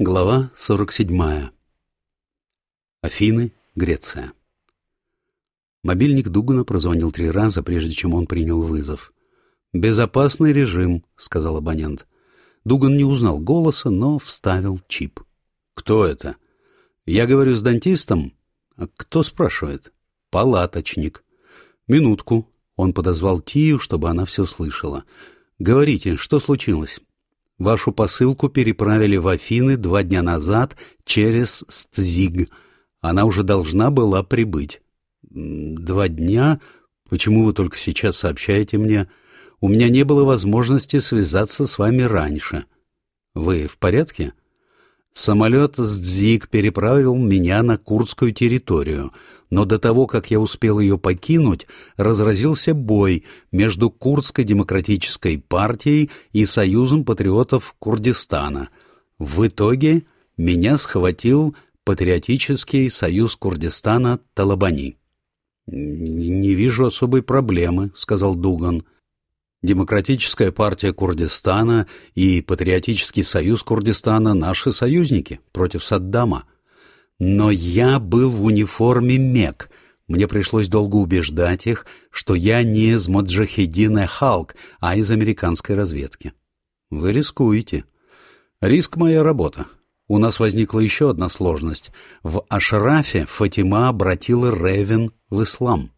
Глава 47. Афины, Греция. Мобильник Дугана прозвонил три раза, прежде чем он принял вызов. «Безопасный режим», — сказал абонент. Дуган не узнал голоса, но вставил чип. «Кто это?» «Я говорю с дантистом?» «А кто спрашивает?» «Палаточник». «Минутку». Он подозвал Тию, чтобы она все слышала. «Говорите, что случилось?» Вашу посылку переправили в Афины два дня назад через Стзиг. Она уже должна была прибыть. Два дня? Почему вы только сейчас сообщаете мне? У меня не было возможности связаться с вами раньше. Вы в порядке? Самолет Сдзиг переправил меня на курдскую территорию — но до того, как я успел ее покинуть, разразился бой между Курдской демократической партией и Союзом патриотов Курдистана. В итоге меня схватил Патриотический союз Курдистана Талабани. «Не вижу особой проблемы», — сказал Дуган. Демократическая партия Курдистана и Патриотический союз Курдистана — наши союзники против Саддама. Но я был в униформе МЕК. Мне пришлось долго убеждать их, что я не из Моджахедина Халк, а из американской разведки. Вы рискуете. Риск — моя работа. У нас возникла еще одна сложность. В Ашрафе Фатима обратила Ревен в ислам.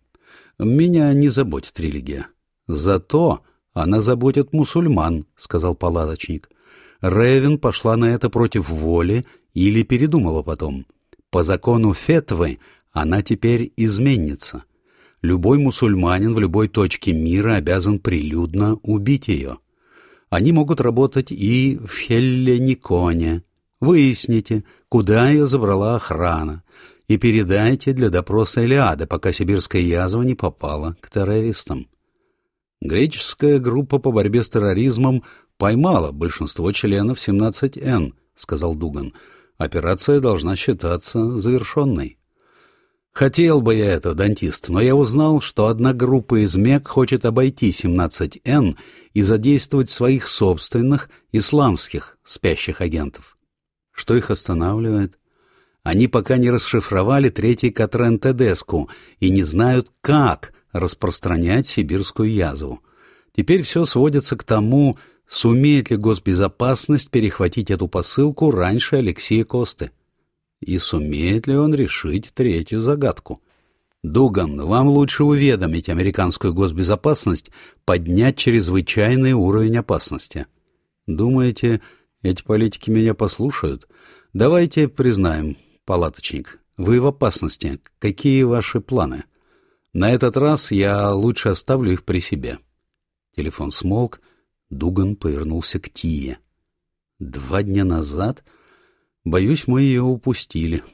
Меня не заботит религия. Зато она заботит мусульман, — сказал палаточник. Ревен пошла на это против воли или передумала потом. — по закону фетвы она теперь изменится. Любой мусульманин в любой точке мира обязан прилюдно убить ее. Они могут работать и в Хеллениконе. Выясните, куда ее забрала охрана, и передайте для допроса Элиады, пока сибирская язва не попала к террористам. Греческая группа по борьбе с терроризмом поймала большинство членов 17Н, сказал Дуган. Операция должна считаться завершенной. Хотел бы я это, дантист, но я узнал, что одна группа из МЕК хочет обойти 17Н и задействовать своих собственных исламских спящих агентов. Что их останавливает? Они пока не расшифровали третий Катрен Тедеску и не знают, как распространять сибирскую язву. Теперь все сводится к тому, Сумеет ли госбезопасность перехватить эту посылку раньше Алексея Косты? И сумеет ли он решить третью загадку? Дуган, вам лучше уведомить американскую госбезопасность, поднять чрезвычайный уровень опасности. Думаете, эти политики меня послушают? Давайте признаем, палаточник, вы в опасности. Какие ваши планы? На этот раз я лучше оставлю их при себе. Телефон смолк, Дуган повернулся к Тие. «Два дня назад? Боюсь, мы ее упустили.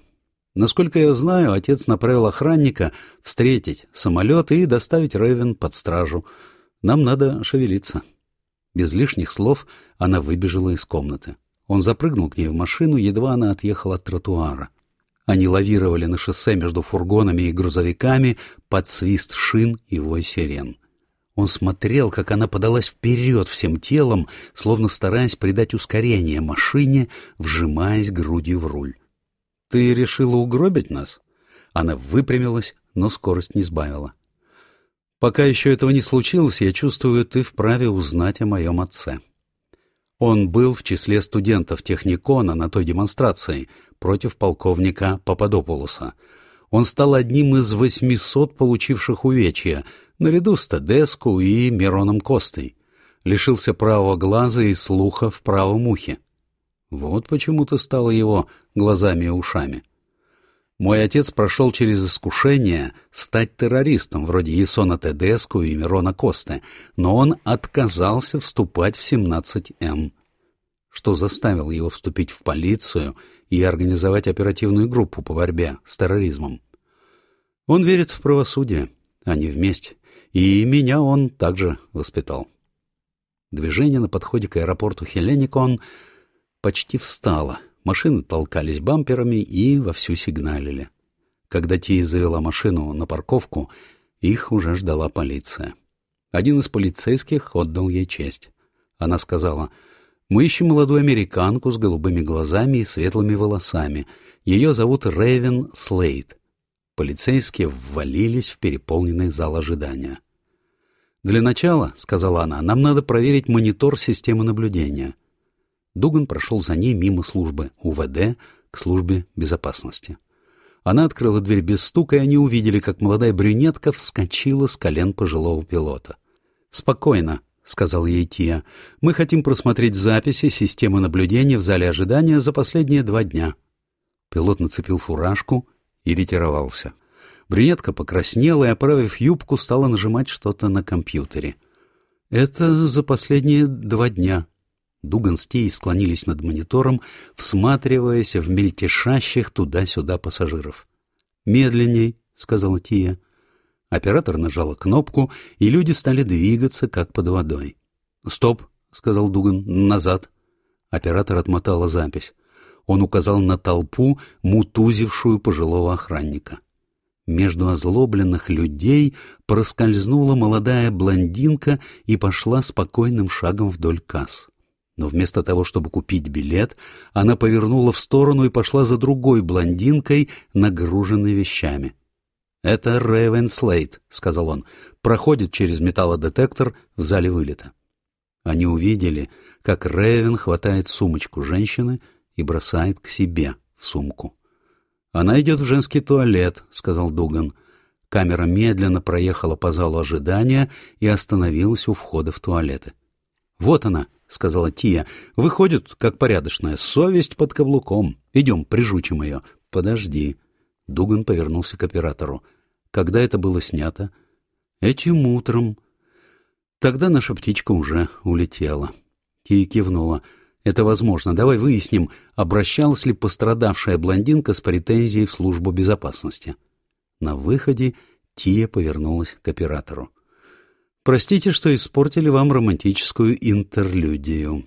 Насколько я знаю, отец направил охранника встретить самолет и доставить Рэйвен под стражу. Нам надо шевелиться». Без лишних слов она выбежала из комнаты. Он запрыгнул к ней в машину, едва она отъехала от тротуара. Они лавировали на шоссе между фургонами и грузовиками под свист шин и вой сирен. Он смотрел, как она подалась вперед всем телом, словно стараясь придать ускорение машине, вжимаясь грудью в руль. — Ты решила угробить нас? Она выпрямилась, но скорость не сбавила. — Пока еще этого не случилось, я чувствую, ты вправе узнать о моем отце. Он был в числе студентов техникона на той демонстрации против полковника Пападопулоса. Он стал одним из восьмисот получивших увечья — наряду с Тедеску и Мироном Костой. Лишился правого глаза и слуха в правом ухе. Вот почему-то стало его глазами и ушами. Мой отец прошел через искушение стать террористом, вроде Есона Тедеску и Мирона Косты, но он отказался вступать в 17М. Что заставило его вступить в полицию и организовать оперативную группу по борьбе с терроризмом? Он верит в правосудие, они вместе. И меня он также воспитал. Движение на подходе к аэропорту Хеленикон почти встало. Машины толкались бамперами и вовсю сигналили. Когда Ти завела машину на парковку, их уже ждала полиция. Один из полицейских отдал ей честь. Она сказала, Мы ищем молодую американку с голубыми глазами и светлыми волосами. Ее зовут Рэйвен Слейд. Полицейские ввалились в переполненный зал ожидания. «Для начала, — сказала она, — нам надо проверить монитор системы наблюдения». Дуган прошел за ней мимо службы УВД к службе безопасности. Она открыла дверь без стука, и они увидели, как молодая брюнетка вскочила с колен пожилого пилота. «Спокойно», — сказал ей Тия. «Мы хотим просмотреть записи системы наблюдения в зале ожидания за последние два дня». Пилот нацепил фуражку и ретировался. Брюнетка покраснела и, оправив юбку, стала нажимать что-то на компьютере. «Это за последние два дня». Дуган с Тией склонились над монитором, всматриваясь в мельтешащих туда-сюда пассажиров. «Медленней», — сказала Тия. Оператор нажала кнопку, и люди стали двигаться, как под водой. «Стоп», — сказал Дуган, — «назад». Оператор отмотала запись. Он указал на толпу, мутузившую пожилого охранника. Между озлобленных людей проскользнула молодая блондинка и пошла спокойным шагом вдоль касс. Но вместо того, чтобы купить билет, она повернула в сторону и пошла за другой блондинкой, нагруженной вещами. «Это Рэйвен Слейд», — сказал он, — «проходит через металлодетектор в зале вылета». Они увидели, как Рэйвен хватает сумочку женщины и бросает к себе в сумку. «Она идет в женский туалет», — сказал Дуган. Камера медленно проехала по залу ожидания и остановилась у входа в туалеты. «Вот она», — сказала Тия. «Выходит, как порядочная, совесть под каблуком. Идем, прижучим ее». «Подожди». Дуган повернулся к оператору. «Когда это было снято?» «Этим утром». «Тогда наша птичка уже улетела». Тия кивнула. Это возможно. Давай выясним, обращалась ли пострадавшая блондинка с претензией в службу безопасности. На выходе Тия повернулась к оператору. «Простите, что испортили вам романтическую интерлюдию».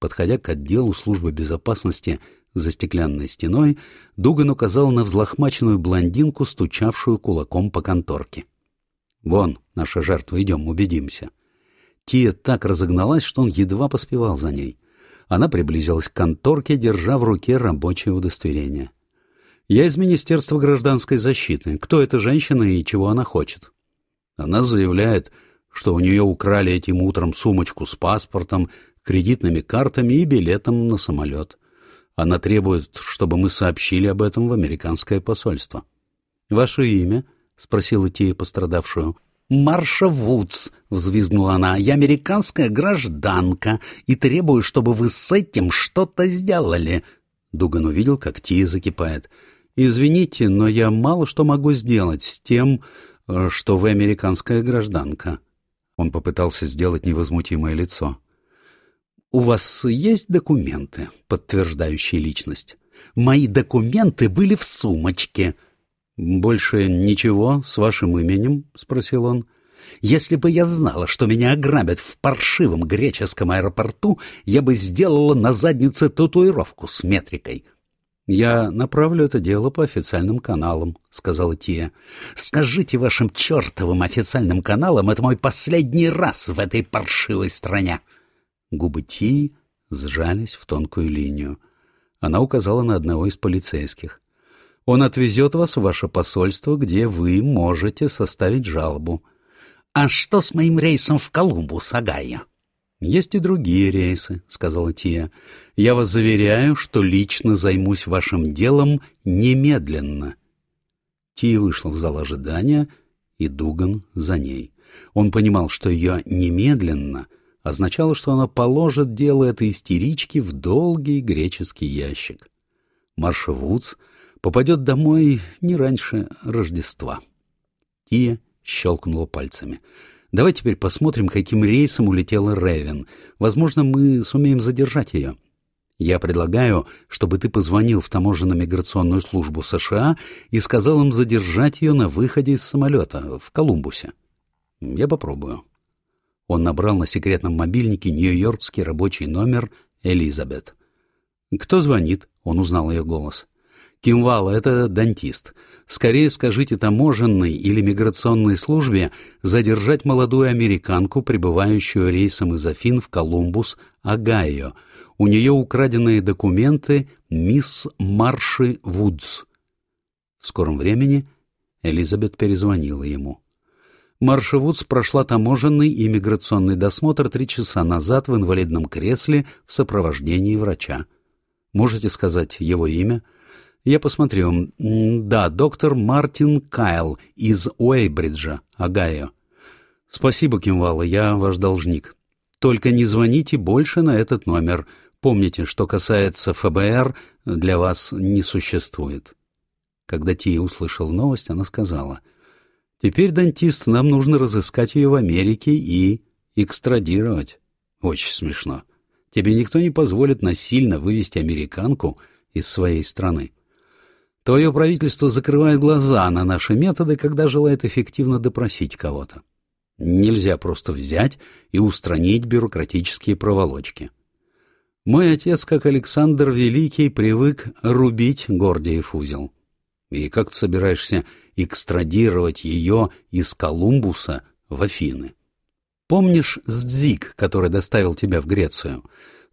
Подходя к отделу службы безопасности за стеклянной стеной, Дуган указал на взлохмаченную блондинку, стучавшую кулаком по конторке. «Вон, наша жертва, идем, убедимся». Тия так разогналась, что он едва поспевал за ней. Она приблизилась к конторке, держа в руке рабочее удостоверение. «Я из Министерства гражданской защиты. Кто эта женщина и чего она хочет?» Она заявляет, что у нее украли этим утром сумочку с паспортом, кредитными картами и билетом на самолет. Она требует, чтобы мы сообщили об этом в американское посольство. «Ваше имя?» — спросила Тия пострадавшую. «Марша Вудс!» — взвизгнула она. «Я американская гражданка и требую, чтобы вы с этим что-то сделали». Дуган увидел, как Тия закипает. «Извините, но я мало что могу сделать с тем, э, что вы американская гражданка». Он попытался сделать невозмутимое лицо. «У вас есть документы, подтверждающие личность?» «Мои документы были в сумочке», «Больше ничего с вашим именем?» — спросил он. «Если бы я знала, что меня ограбят в паршивом греческом аэропорту, я бы сделала на заднице татуировку с метрикой». «Я направлю это дело по официальным каналам», — сказала Тия. «Скажите вашим чертовым официальным каналам, это мой последний раз в этой паршивой стране». Губы Тии сжались в тонкую линию. Она указала на одного из полицейских. Он отвезет вас в ваше посольство, где вы можете составить жалобу. — А что с моим рейсом в Колумбус, Агая? — Есть и другие рейсы, — сказала Тия. — Я вас заверяю, что лично займусь вашим делом немедленно. Тия вышла в зал ожидания, и Дуган за ней. Он понимал, что ее «немедленно» означало, что она положит дело этой истерички в долгий греческий ящик. Марша Вудс — попадет домой не раньше Рождества. Тия щелкнула пальцами. Давай теперь посмотрим, каким рейсом улетела Ревен. Возможно, мы сумеем задержать ее. Я предлагаю, чтобы ты позвонил в таможенно-миграционную службу США и сказал им задержать ее на выходе из самолета в Колумбусе. Я попробую. Он набрал на секретном мобильнике нью-йоркский рабочий номер Элизабет. «Кто звонит?» — он узнал ее голос. Кимвала — это дантист. Скорее скажите таможенной или миграционной службе задержать молодую американку, прибывающую рейсом из Афин в Колумбус, Огайо. У нее украденные документы мисс Марши Вудс. В скором времени Элизабет перезвонила ему. Марша Вудс прошла таможенный и миграционный досмотр три часа назад в инвалидном кресле в сопровождении врача. Можете сказать его имя? — я посмотрю. Да, доктор Мартин Кайл из Уэйбриджа, Огайо. Спасибо, Кимвала, я ваш должник. Только не звоните больше на этот номер. Помните, что касается ФБР, для вас не существует. Когда Тия услышал новость, она сказала, «Теперь, дантист, нам нужно разыскать ее в Америке и экстрадировать». Очень смешно. Тебе никто не позволит насильно вывести американку из своей страны. Твое правительство закрывает глаза на наши методы, когда желает эффективно допросить кого-то. Нельзя просто взять и устранить бюрократические проволочки. Мой отец, как Александр Великий, привык рубить Гордиев узел. И как ты собираешься экстрадировать ее из Колумбуса в Афины? Помнишь Сдзик, который доставил тебя в Грецию?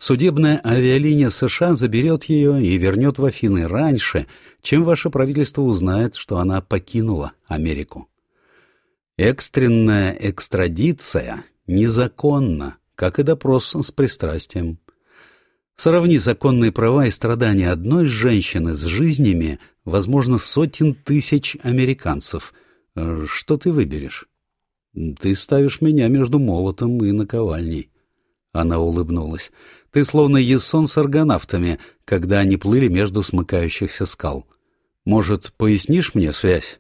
Судебная авиалиния США заберет ее и вернет в Афины раньше, чем ваше правительство узнает, что она покинула Америку. Экстренная экстрадиция незаконна, как и допрос с пристрастием. Сравни законные права и страдания одной женщины с жизнями, возможно, сотен тысяч американцев. Что ты выберешь? Ты ставишь меня между молотом и наковальней. Она улыбнулась. Ты словно Есон с аргонавтами, когда они плыли между смыкающихся скал. Может, пояснишь мне связь?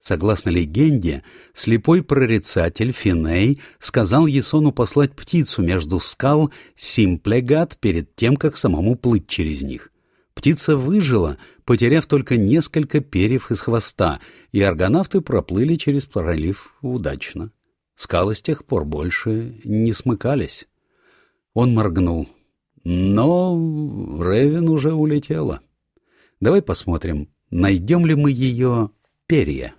Согласно легенде, слепой прорицатель Финей сказал Есону послать птицу между скал Симплегат перед тем, как самому плыть через них. Птица выжила, потеряв только несколько перьев из хвоста, и аргонавты проплыли через пролив удачно. Скалы с тех пор больше не смыкались. Он моргнул. Но Ревен уже улетела. Давай посмотрим, найдем ли мы ее перья.